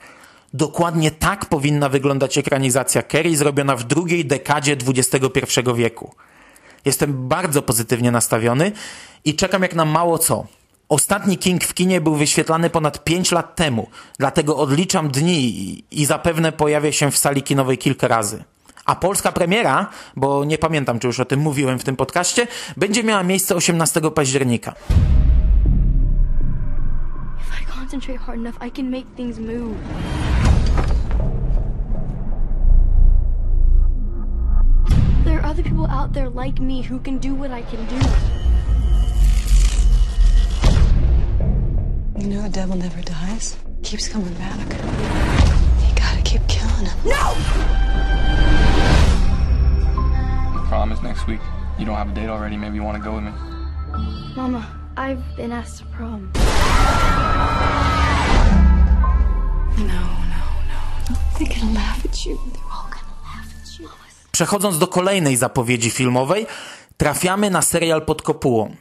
Dokładnie tak powinna wyglądać ekranizacja Kerry zrobiona w drugiej dekadzie XXI wieku. Jestem bardzo pozytywnie nastawiony i czekam jak na mało co. Ostatni King w kinie był wyświetlany ponad 5 lat temu, dlatego odliczam dni i zapewne pojawię się w sali kinowej kilka razy. A polska premiera, bo nie pamiętam, czy już o tym mówiłem w tym podcaście, będzie miała miejsce 18 października. There are other people out there like me who can do what I can do. You know the devil never dies. Keeps coming back. You gotta keep killing him. No! prom is next week. You don't have a date already. Maybe you want to go with me. Mama, I've been asked to prom. No, no, no. They're gonna laugh at you. They're all gonna laugh at you. Przechodząc do kolejnej zapowiedzi filmowej, trafiamy na serial pod kopułą.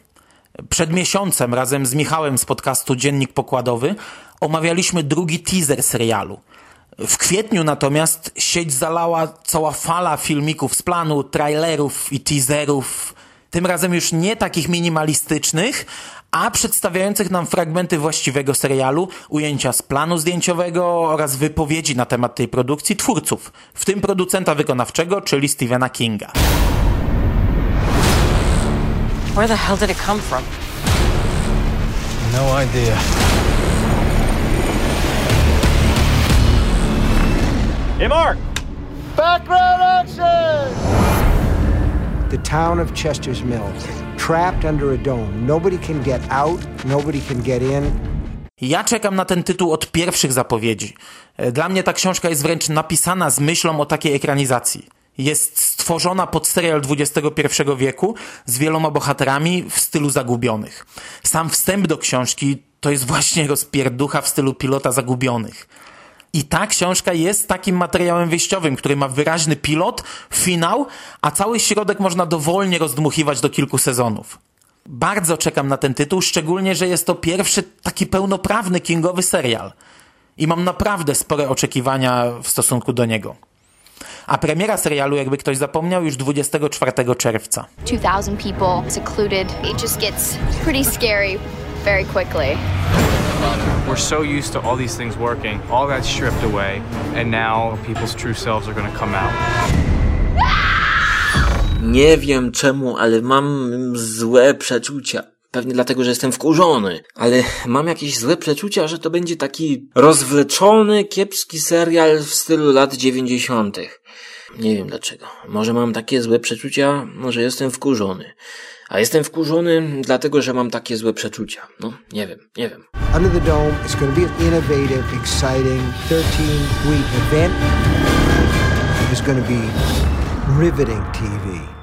Przed miesiącem razem z Michałem z podcastu Dziennik Pokładowy omawialiśmy drugi teaser serialu. W kwietniu natomiast sieć zalała cała fala filmików z planu, trailerów i teaserów, tym razem już nie takich minimalistycznych, a przedstawiających nam fragmenty właściwego serialu, ujęcia z planu zdjęciowego oraz wypowiedzi na temat tej produkcji twórców, w tym producenta wykonawczego, czyli Stephena Kinga. Where the hell did it come from? No idea. Hey, Mark! Background action! The town of Chester's Mills, trapped under a dome. Nobody can get out, nobody can get in. Ja czekam na ten tytuł od pierwszych zapowiedzi. Dla mnie ta książka jest wręcz napisana z myślą o takiej ekranizacji. Jest stworzona pod serial XXI wieku z wieloma bohaterami w stylu zagubionych. Sam wstęp do książki to jest właśnie rozpierducha w stylu pilota zagubionych. I ta książka jest takim materiałem wyjściowym, który ma wyraźny pilot, finał, a cały środek można dowolnie rozdmuchiwać do kilku sezonów. Bardzo czekam na ten tytuł, szczególnie, że jest to pierwszy taki pełnoprawny kingowy serial. I mam naprawdę spore oczekiwania w stosunku do niego. A premiera serialu, jakby ktoś zapomniał, już 24 czerwca. 2,000 people secluded. It just gets pretty scary very quickly. We're so used to all these things working, all that's stripped away, and now people's true selves are going to come out. Nie wiem czemu, ale mam złe przeczucia. Pewnie dlatego, że jestem wkurzony, ale mam jakieś złe przeczucia, że to będzie taki rozwleczony, kiepski serial w stylu lat dziewięćdziesiątych. Nie wiem dlaczego. Może mam takie złe przeczucia, może jestem wkurzony. A jestem wkurzony dlatego, że mam takie złe przeczucia. No, nie wiem, nie wiem. Under the Dome is going to be an innovative, exciting 13-week event. It's going to be riveting TV.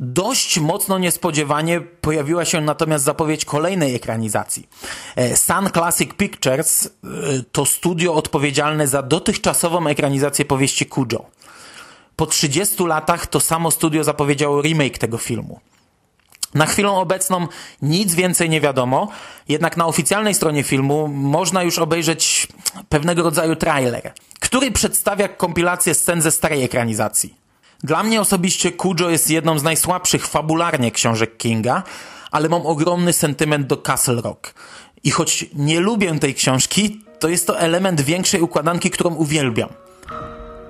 Dość mocno niespodziewanie pojawiła się natomiast zapowiedź kolejnej ekranizacji. E, Sun Classic Pictures e, to studio odpowiedzialne za dotychczasową ekranizację powieści Cujo. Po 30 latach to samo studio zapowiedziało remake tego filmu. Na chwilę obecną nic więcej nie wiadomo, jednak na oficjalnej stronie filmu można już obejrzeć pewnego rodzaju trailer, który przedstawia kompilację scen ze starej ekranizacji. Dla mnie osobiście Cujo jest jedną z najsłabszych fabularnie książek Kinga, ale mam ogromny sentyment do Castle Rock. I choć nie lubię tej książki, to jest to element większej układanki, którą uwielbiam.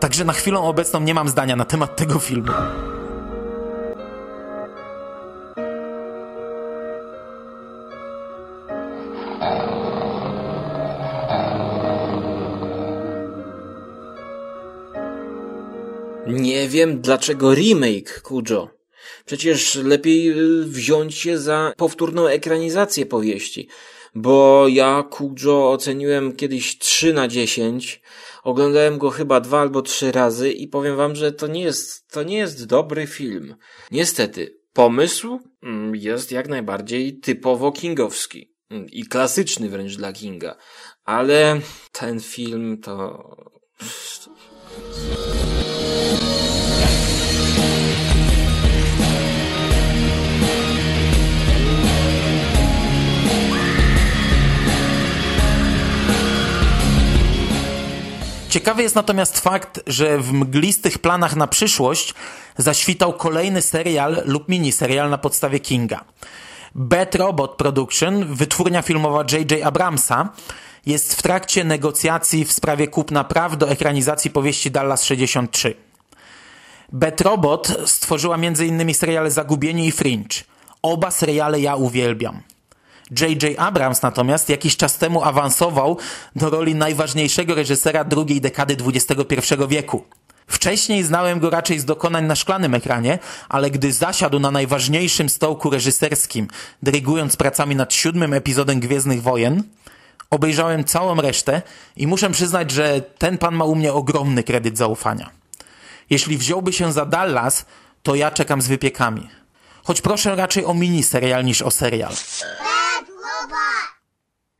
Także na chwilę obecną nie mam zdania na temat tego filmu. Nie wiem dlaczego remake Kujo. Przecież lepiej y, wziąć się za powtórną ekranizację powieści. Bo ja Kujo oceniłem kiedyś 3 na 10. Oglądałem go chyba dwa albo trzy razy i powiem wam, że to nie jest, to nie jest dobry film. Niestety, pomysł mm, jest jak najbardziej typowo kingowski. Mm, I klasyczny wręcz dla Kinga. Ale ten film to... Ciekawy jest natomiast fakt, że w mglistych planach na przyszłość zaświtał kolejny serial lub miniserial na podstawie Kinga. Bad Robot Production, wytwórnia filmowa J.J. Abramsa, jest w trakcie negocjacji w sprawie kupna praw do ekranizacji powieści Dallas 63. Bad Robot stworzyła m.in. seriale Zagubieni i Fringe. Oba seriale ja uwielbiam. J.J. Abrams natomiast jakiś czas temu awansował do roli najważniejszego reżysera drugiej dekady XXI wieku. Wcześniej znałem go raczej z dokonań na szklanym ekranie, ale gdy zasiadł na najważniejszym stołku reżyserskim, dyrygując pracami nad siódmym epizodem Gwiezdnych Wojen, obejrzałem całą resztę i muszę przyznać, że ten pan ma u mnie ogromny kredyt zaufania. Jeśli wziąłby się za Dallas, to ja czekam z wypiekami. Choć proszę raczej o miniserial niż o serial.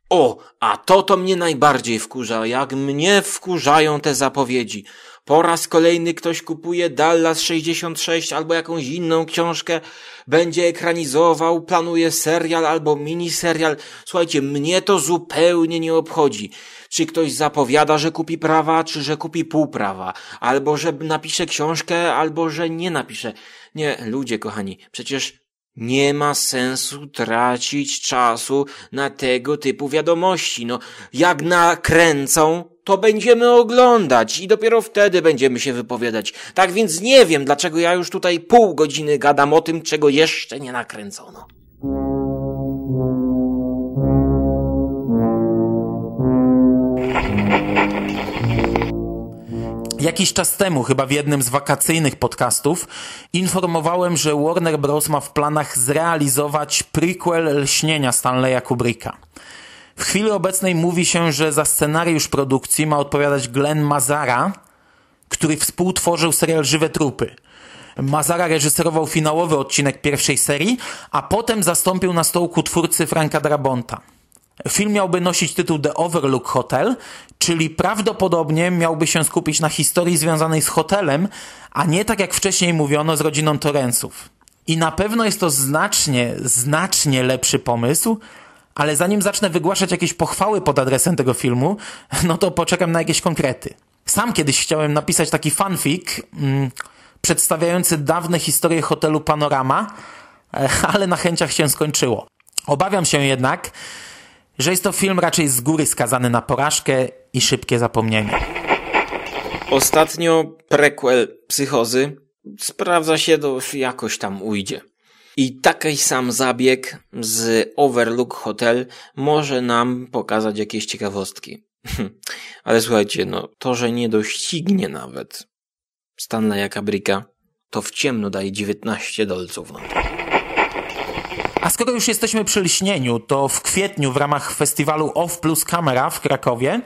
O, a to to mnie najbardziej wkurza, jak mnie wkurzają te zapowiedzi. Po raz kolejny ktoś kupuje Dallas 66 albo jakąś inną książkę, będzie ekranizował, planuje serial albo miniserial. Słuchajcie, mnie to zupełnie nie obchodzi. Czy ktoś zapowiada, że kupi prawa, czy że kupi półprawa, albo że napisze książkę, albo że nie napisze. Nie, ludzie kochani, przecież nie ma sensu tracić czasu na tego typu wiadomości. No, jak nakręcą, to będziemy oglądać i dopiero wtedy będziemy się wypowiadać. Tak więc nie wiem, dlaczego ja już tutaj pół godziny gadam o tym, czego jeszcze nie nakręcono. Jakiś czas temu, chyba w jednym z wakacyjnych podcastów, informowałem, że Warner Bros. ma w planach zrealizować prequel lśnienia Stanleya Kubricka. W chwili obecnej mówi się, że za scenariusz produkcji ma odpowiadać Glenn Mazara, który współtworzył serial Żywe Trupy. Mazara reżyserował finałowy odcinek pierwszej serii, a potem zastąpił na stołku twórcy Franka Drabonta. Film miałby nosić tytuł The Overlook Hotel, czyli prawdopodobnie miałby się skupić na historii związanej z hotelem, a nie tak jak wcześniej mówiono z rodziną Torrensów. I na pewno jest to znacznie, znacznie lepszy pomysł, ale zanim zacznę wygłaszać jakieś pochwały pod adresem tego filmu, no to poczekam na jakieś konkrety. Sam kiedyś chciałem napisać taki fanfic mm, przedstawiający dawne historie hotelu Panorama, ale na chęciach się skończyło. Obawiam się jednak, że jest to film raczej z góry skazany na porażkę i szybkie zapomnienie. Ostatnio prequel Psychozy sprawdza się, to jakoś tam ujdzie. I taki sam zabieg z Overlook Hotel może nam pokazać jakieś ciekawostki. Ale słuchajcie, no, to, że nie doścignie nawet Stanleya Kubricka, to w ciemno daje 19 dolców. A skoro już jesteśmy przy lśnieniu, to w kwietniu w ramach festiwalu Off Plus Camera w Krakowie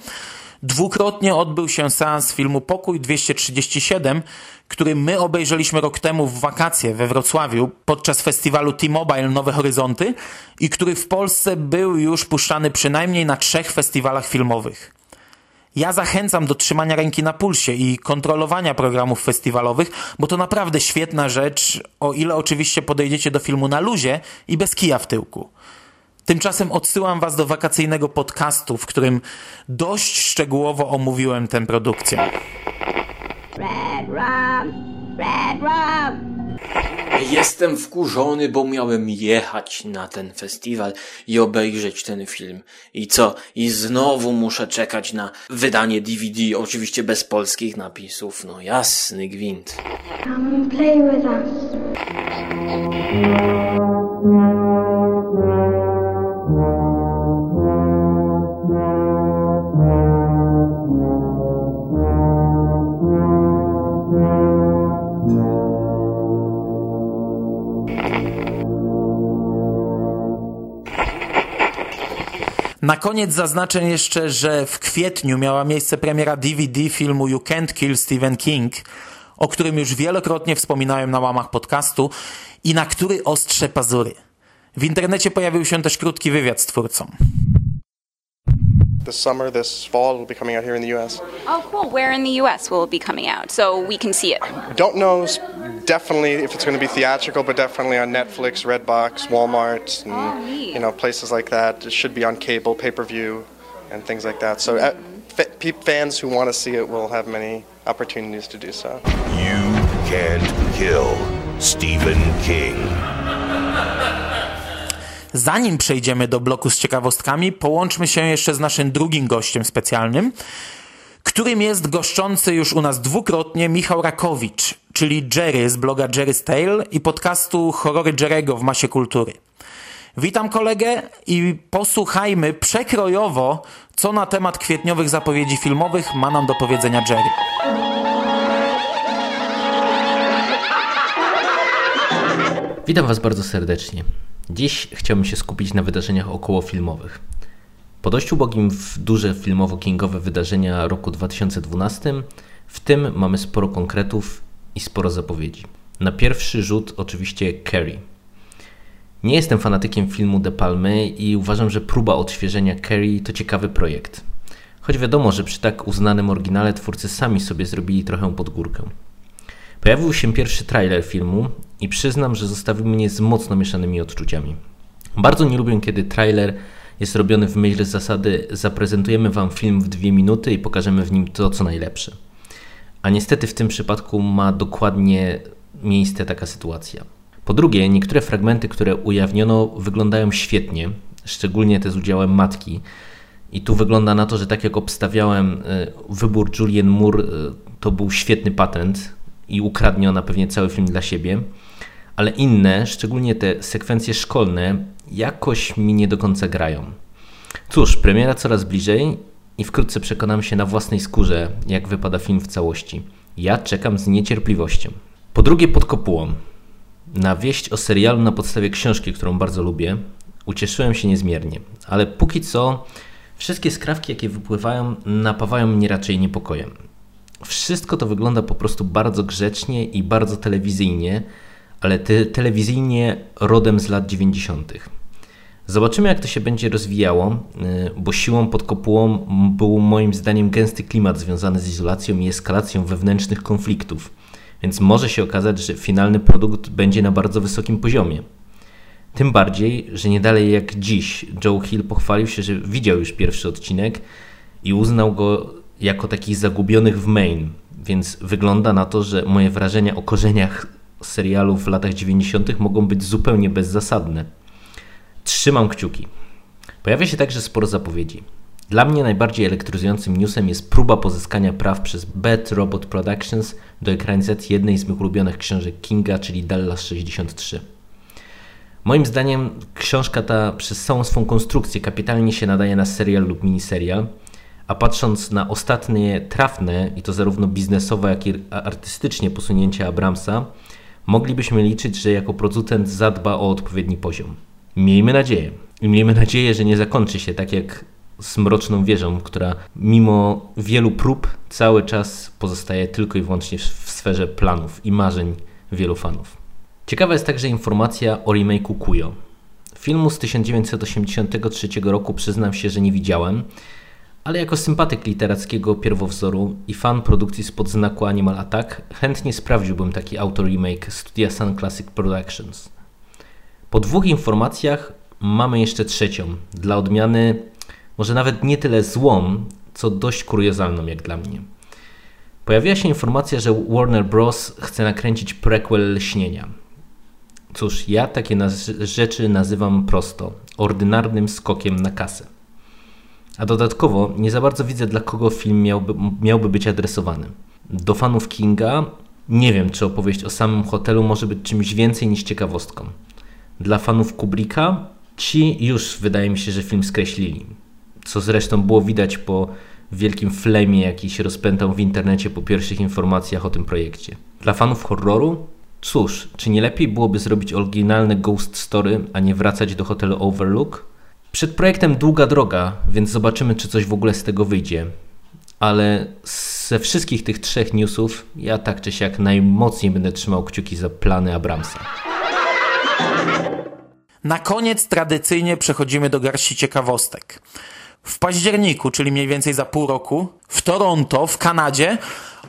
dwukrotnie odbył się seans filmu Pokój 237, który my obejrzeliśmy rok temu w wakacje we Wrocławiu podczas festiwalu T-Mobile Nowe Horyzonty i który w Polsce był już puszczany przynajmniej na trzech festiwalach filmowych. Ja zachęcam do trzymania ręki na pulsie i kontrolowania programów festiwalowych, bo to naprawdę świetna rzecz, o ile oczywiście podejdziecie do filmu na luzie i bez kija w tyłku. Tymczasem odsyłam Was do wakacyjnego podcastu, w którym dość szczegółowo omówiłem tę produkcję. Red rum. Jestem wkurzony, bo miałem jechać na ten festiwal i obejrzeć ten film. I co? I znowu muszę czekać na wydanie DVD, oczywiście bez polskich napisów. No jasny gwint. Come and play with us. Na koniec zaznaczę jeszcze, że w kwietniu miała miejsce premiera DVD filmu You Can't Kill Stephen King, o którym już wielokrotnie wspominałem na łamach podcastu i na który ostrze pazury. W internecie pojawił się też krótki wywiad z twórcą. This summer, this fall, It'll be coming out here in the U.S. Oh, cool. Where in the U.S. will it be coming out so we can see it? Don't know definitely if it's going to be theatrical, but definitely on Netflix, Redbox, Walmart, and Oh, you know places like that. It should be on cable, pay-per-view, and things like that. So, uh, fa- pe- fans who want to see it will have many opportunities to do so. You can't kill Stephen King. Zanim przejdziemy do bloku z ciekawostkami, połączmy się jeszcze z naszym drugim gościem specjalnym, którym jest goszczący już u nas dwukrotnie Michał Rakowicz, czyli Jerry z bloga Jerry's Tale i podcastu Horrory Jerego w Masie Kultury. Witam kolegę i posłuchajmy przekrojowo, co na temat kwietniowych zapowiedzi filmowych ma nam do powiedzenia Jerry. Witam Was bardzo serdecznie. Dziś chciałbym się skupić na wydarzeniach okołofilmowych. Po dość ubogim w duże filmowo-kingowe wydarzenia roku 2012, w tym mamy sporo konkretów i sporo zapowiedzi. Na pierwszy rzut oczywiście Carrie. Nie jestem fanatykiem filmu De Palmy i uważam, że próba odświeżenia Carrie to ciekawy projekt. Choć wiadomo, że przy tak uznanym oryginale twórcy sami sobie zrobili trochę pod górkę. Pojawił się pierwszy trailer filmu i przyznam, że zostawił mnie z mocno mieszanymi odczuciami. Bardzo nie lubię, kiedy trailer jest robiony w myśl zasady zaprezentujemy Wam film w dwie minuty i pokażemy w nim to, co najlepsze. A niestety w tym przypadku ma dokładnie miejsce taka sytuacja. Po drugie, niektóre fragmenty, które ujawniono, wyglądają świetnie, szczególnie te z udziałem matki. I tu wygląda na to, że tak jak obstawiałem, y, wybór Julian Moore y, to był świetny patent i ukradnie ona pewnie cały film dla siebie. Ale inne, szczególnie te sekwencje szkolne, jakoś mi nie do końca grają. Cóż, premiera coraz bliżej i wkrótce przekonam się na własnej skórze, jak wypada film w całości. Ja czekam z niecierpliwością. Po drugie, pod kopułą. Na wieść o serialu na podstawie książki, którą bardzo lubię, ucieszyłem się niezmiernie, ale póki co wszystkie skrawki, jakie wypływają, napawają mnie raczej niepokojem. Wszystko to wygląda po prostu bardzo grzecznie i bardzo telewizyjnie, ale te, telewizyjnie rodem z lat 90. Zobaczymy, jak to się będzie rozwijało, yy, bo siłą pod kopułą był moim zdaniem gęsty klimat związany z izolacją i eskalacją wewnętrznych konfliktów, więc może się okazać, że finalny produkt będzie na bardzo wysokim poziomie. Tym bardziej, że nie dalej jak dziś Joe Hill pochwalił się, że widział już pierwszy odcinek i uznał go jako takich zagubionych w Maine, więc wygląda na to, że moje wrażenia o korzeniach serialu w latach 90. mogą być zupełnie bezzasadne. Trzymam kciuki. Pojawia się także sporo zapowiedzi. Dla mnie najbardziej elektryzującym newsem jest próba pozyskania praw przez Bad Robot Productions do ekranizacji jednej z moich ulubionych książek Kinga, czyli Dallas 63. Moim zdaniem książka ta przez całą swą konstrukcję kapitalnie się nadaje na serial lub miniserial, a patrząc na ostatnie trafne i to zarówno biznesowe, jak i artystycznie posunięcia Abramsa, moglibyśmy liczyć, że jako producent zadba o odpowiedni poziom. Miejmy nadzieję. I miejmy nadzieję, że nie zakończy się tak jak z Mroczną Wieżą, która mimo wielu prób cały czas pozostaje tylko i wyłącznie w sferze planów i marzeń wielu fanów. Ciekawa jest także informacja o remake'u Kujo. Filmu z 1983 roku przyznam się, że nie widziałem, ale jako sympatyk literackiego pierwowzoru i fan produkcji spod znaku Animal Attack chętnie sprawdziłbym taki auto remake studia Sun Classic Productions. Po dwóch informacjach mamy jeszcze trzecią, dla odmiany może nawet nie tyle złą, co dość kuriozalną jak dla mnie. Pojawiła się informacja, że Warner Bros. chce nakręcić prequel Lśnienia. Cóż, ja takie rzeczy nazywam prosto ordynarnym skokiem na kasę. A dodatkowo nie za bardzo widzę, dla kogo film miałby, miałby być adresowany. Do fanów Kinga nie wiem, czy opowieść o samym hotelu może być czymś więcej niż ciekawostką. Dla fanów Kubricka ci już wydaje mi się, że film skreślili. Co zresztą było widać po wielkim flemie, jaki się rozpętał w internecie po pierwszych informacjach o tym projekcie. Dla fanów horroru Cóż, czy nie lepiej byłoby zrobić oryginalne ghost story, a nie wracać do hotelu Overlook? Przed projektem długa droga, więc zobaczymy, czy coś w ogóle z tego wyjdzie. Ale ze wszystkich tych trzech newsów, ja tak czy siak najmocniej będę trzymał kciuki za plany Abramsa. Na koniec tradycyjnie przechodzimy do garści ciekawostek. W październiku, czyli mniej więcej za pół roku, w Toronto, w Kanadzie,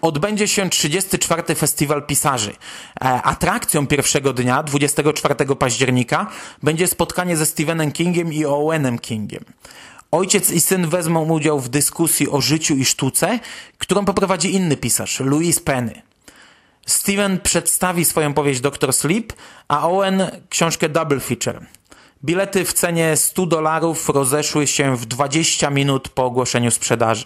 odbędzie się 34. Festiwal Pisarzy. E, atrakcją pierwszego dnia, 24 października, będzie spotkanie ze Stephenem Kingiem i Owenem Kingiem. Ojciec i syn wezmą udział w dyskusji o życiu i sztuce, którą poprowadzi inny pisarz, Louis Penny. Steven przedstawi swoją powieść Dr. Sleep, a Owen książkę Double Feature. Bilety w cenie 100 dolarów rozeszły się w 20 minut po ogłoszeniu sprzedaży.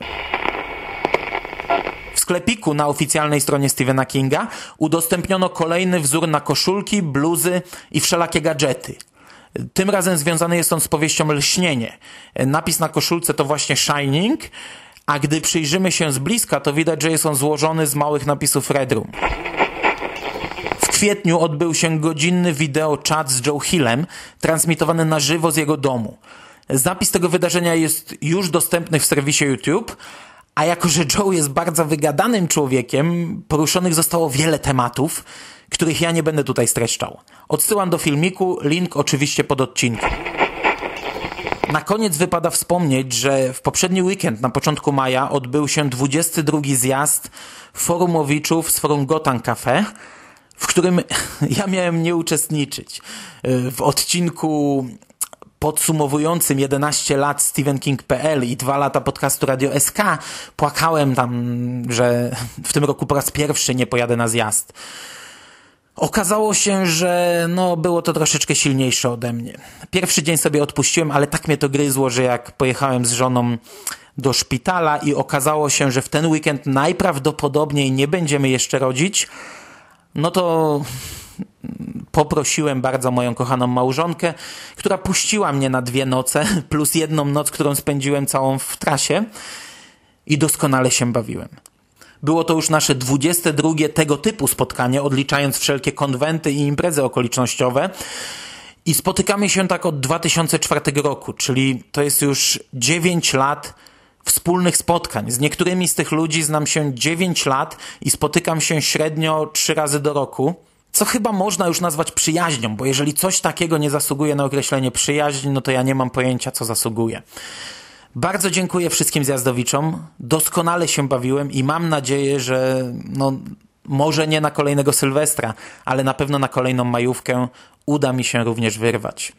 Sklepiku na oficjalnej stronie Stephena Kinga udostępniono kolejny wzór na koszulki, bluzy i wszelakie gadżety. Tym razem związany jest on z powieścią Lśnienie. Napis na koszulce to właśnie Shining, a gdy przyjrzymy się z bliska, to widać, że jest on złożony z małych napisów Red Room. W kwietniu odbył się godzinny wideo chat z Joe Hillem, transmitowany na żywo z jego domu. Zapis tego wydarzenia jest już dostępny w serwisie YouTube, a jako, że Joe jest bardzo wygadanym człowiekiem, poruszonych zostało wiele tematów, których ja nie będę tutaj streszczał. Odsyłam do filmiku, link oczywiście pod odcinkiem. Na koniec wypada wspomnieć, że w poprzedni weekend, na początku maja, odbył się 22 zjazd forumowiczów z forum Gotan Cafe, w którym ja miałem nie uczestniczyć. W odcinku podsumowującym 11 lat Stephen King.pl i 2 lata podcastu Radio SK płakałem tam, że w tym roku po raz pierwszy nie pojadę na zjazd. Okazało się, że no, było to troszeczkę silniejsze ode mnie. Pierwszy dzień sobie odpuściłem, ale tak mnie to gryzło, że jak pojechałem z żoną do szpitala i okazało się, że w ten weekend najprawdopodobniej nie będziemy jeszcze rodzić, no to poprosiłem bardzo moją kochaną małżonkę, która puściła mnie na dwie noce, plus jedną noc, którą spędziłem całą w trasie i doskonale się bawiłem. Było to już nasze 22 tego typu spotkanie, odliczając wszelkie konwenty i imprezy okolicznościowe. I spotykamy się tak od 2004 roku, czyli to jest już 9 lat wspólnych spotkań. Z niektórymi z tych ludzi znam się 9 lat i spotykam się średnio 3 razy do roku. Co chyba można już nazwać przyjaźnią, bo jeżeli coś takiego nie zasługuje na określenie przyjaźń, no to ja nie mam pojęcia, co zasługuje. Bardzo dziękuję wszystkim zjazdowiczom. Doskonale się bawiłem i mam nadzieję, że no, może nie na kolejnego Sylwestra, ale na pewno na kolejną majówkę uda mi się również wyrwać.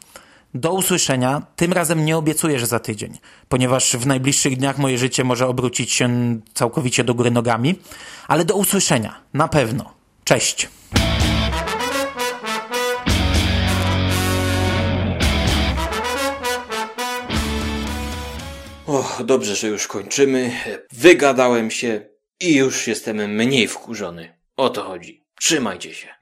Do usłyszenia. Tym razem nie obiecuję, że za tydzień, ponieważ w najbliższych dniach moje życie może obrócić się całkowicie do góry nogami, ale do usłyszenia. Na pewno. Cześć. Dobrze, że już kończymy. Wygadałem się i już jestem mniej wkurzony. O to chodzi. Trzymajcie się.